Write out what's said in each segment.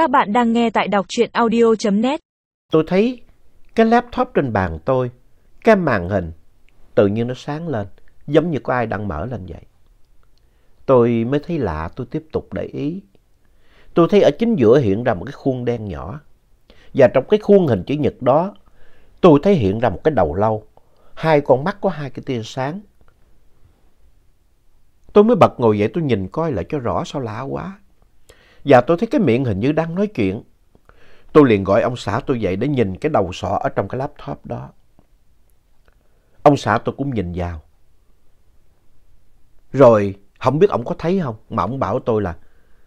Các bạn đang nghe tại đọc truyện audio.net. Tôi thấy cái laptop trên bàn tôi, cái màn hình tự nhiên nó sáng lên, giống như có ai đang mở lên vậy. Tôi mới thấy lạ, tôi tiếp tục để ý. Tôi thấy ở chính giữa hiện ra một cái khuôn đen nhỏ. Và trong cái khuôn hình chữ nhật đó, tôi thấy hiện ra một cái đầu lâu. Hai con mắt có hai cái tia sáng. Tôi mới bật ngồi dậy tôi nhìn coi lại cho rõ sao lạ quá. Và tôi thấy cái miệng hình như đang nói chuyện. Tôi liền gọi ông xã tôi dậy để nhìn cái đầu sọ ở trong cái laptop đó. Ông xã tôi cũng nhìn vào. Rồi, không biết ông có thấy không mà ông bảo tôi là,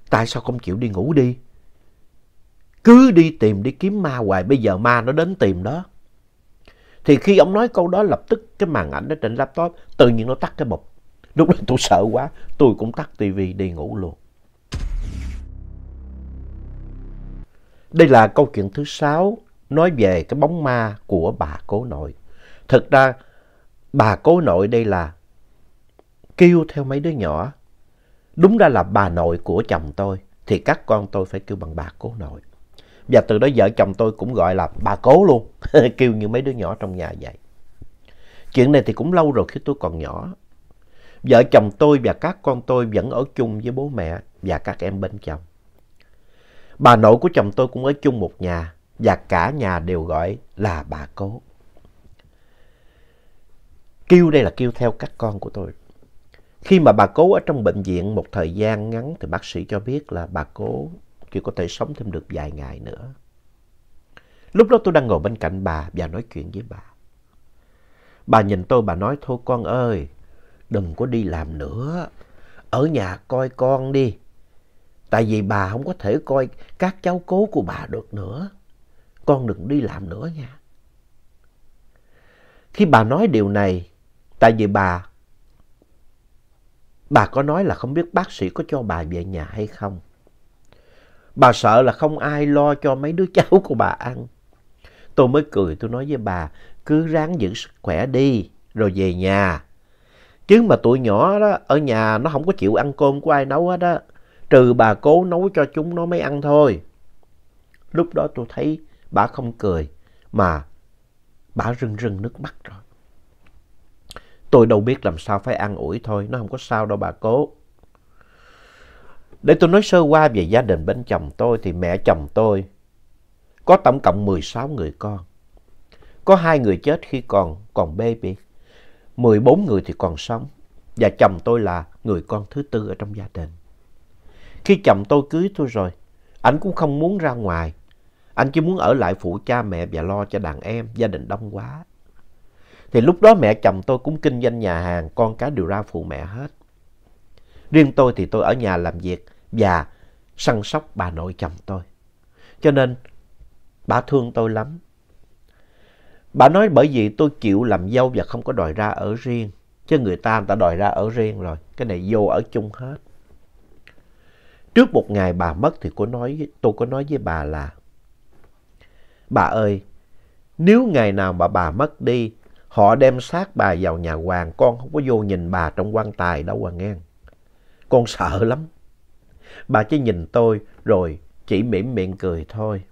tại sao không chịu đi ngủ đi. Cứ đi tìm đi kiếm ma hoài, bây giờ ma nó đến tìm đó. Thì khi ông nói câu đó, lập tức cái màn ảnh ở trên laptop tự nhiên nó tắt cái bụp. Lúc đó tôi sợ quá, tôi cũng tắt tivi đi ngủ luôn. Đây là câu chuyện thứ sáu nói về cái bóng ma của bà cố nội. Thực ra bà cố nội đây là kêu theo mấy đứa nhỏ. Đúng ra là bà nội của chồng tôi thì các con tôi phải kêu bằng bà cố nội. Và từ đó vợ chồng tôi cũng gọi là bà cố luôn, kêu như mấy đứa nhỏ trong nhà vậy. Chuyện này thì cũng lâu rồi khi tôi còn nhỏ. Vợ chồng tôi và các con tôi vẫn ở chung với bố mẹ và các em bên chồng. Bà nội của chồng tôi cũng ở chung một nhà và cả nhà đều gọi là bà cố. Kêu đây là kêu theo các con của tôi. Khi mà bà cố ở trong bệnh viện một thời gian ngắn thì bác sĩ cho biết là bà cố chỉ có thể sống thêm được vài ngày nữa. Lúc đó tôi đang ngồi bên cạnh bà và nói chuyện với bà. Bà nhìn tôi bà nói thôi con ơi, đừng có đi làm nữa. Ở nhà coi con đi. Tại vì bà không có thể coi các cháu cố của bà được nữa. Con đừng đi làm nữa nha. Khi bà nói điều này, tại vì bà, bà có nói là không biết bác sĩ có cho bà về nhà hay không. Bà sợ là không ai lo cho mấy đứa cháu của bà ăn. Tôi mới cười, tôi nói với bà, cứ ráng giữ sức khỏe đi, rồi về nhà. Chứ mà tụi nhỏ đó, ở nhà nó không có chịu ăn cơm của ai nấu hết á. Trừ bà cố nấu cho chúng nó mới ăn thôi. Lúc đó tôi thấy bà không cười, mà bà rưng rưng nước mắt rồi. Tôi đâu biết làm sao phải ăn ủi thôi, nó không có sao đâu bà cố. Để tôi nói sơ qua về gia đình bên chồng tôi thì mẹ chồng tôi có tổng cộng 16 người con. Có hai người chết khi còn còn baby. 14 người thì còn sống. Và chồng tôi là người con thứ tư ở trong gia đình. Khi chồng tôi cưới tôi rồi, anh cũng không muốn ra ngoài. Anh chỉ muốn ở lại phụ cha mẹ và lo cho đàn em, gia đình đông quá. Thì lúc đó mẹ chồng tôi cũng kinh doanh nhà hàng, con cái đều ra phụ mẹ hết. Riêng tôi thì tôi ở nhà làm việc và săn sóc bà nội chồng tôi. Cho nên bà thương tôi lắm. Bà nói bởi vì tôi chịu làm dâu và không có đòi ra ở riêng. Chứ người ta người ta đòi ra ở riêng rồi. Cái này vô ở chung hết. Trước một ngày bà mất thì tôi, nói, tôi có nói với bà là Bà ơi, nếu ngày nào mà bà mất đi, họ đem xác bà vào nhà hoàng, con không có vô nhìn bà trong quan tài đâu à nghe. Con sợ lắm. Bà chỉ nhìn tôi rồi chỉ mỉm miệng cười thôi.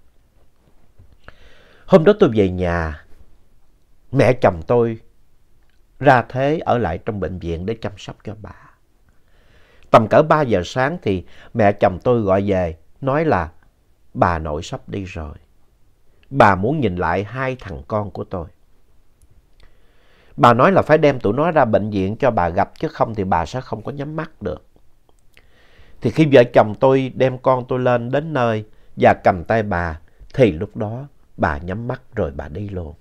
Hôm đó tôi về nhà, mẹ chồng tôi ra thế ở lại trong bệnh viện để chăm sóc cho bà. Tầm cỡ 3 giờ sáng thì mẹ chồng tôi gọi về, nói là bà nội sắp đi rồi. Bà muốn nhìn lại hai thằng con của tôi. Bà nói là phải đem tụi nó ra bệnh viện cho bà gặp chứ không thì bà sẽ không có nhắm mắt được. Thì khi vợ chồng tôi đem con tôi lên đến nơi và cầm tay bà thì lúc đó bà nhắm mắt rồi bà đi luôn.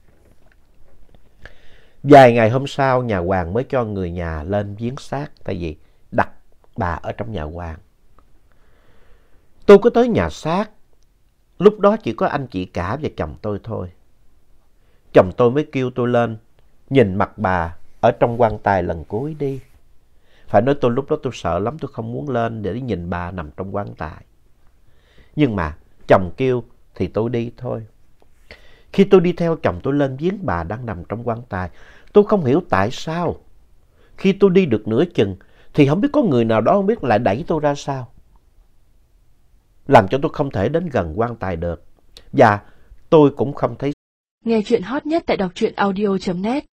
Vài ngày hôm sau nhà hoàng mới cho người nhà lên viếng xác tại vì bà ở trong nhà quan, Tôi có tới nhà xác, lúc đó chỉ có anh chị cả và chồng tôi thôi. Chồng tôi mới kêu tôi lên, nhìn mặt bà ở trong quan tài lần cuối đi. Phải nói tôi lúc đó tôi sợ lắm, tôi không muốn lên để nhìn bà nằm trong quan tài. Nhưng mà chồng kêu thì tôi đi thôi. Khi tôi đi theo chồng tôi lên viếng bà đang nằm trong quan tài, tôi không hiểu tại sao. Khi tôi đi được nửa chừng thì không biết có người nào đó không biết lại đẩy tôi ra sao. làm cho tôi không thể đến gần quan tài được. Và tôi cũng không thấy Nghe chuyện hot nhất tại đọc truyện audio.net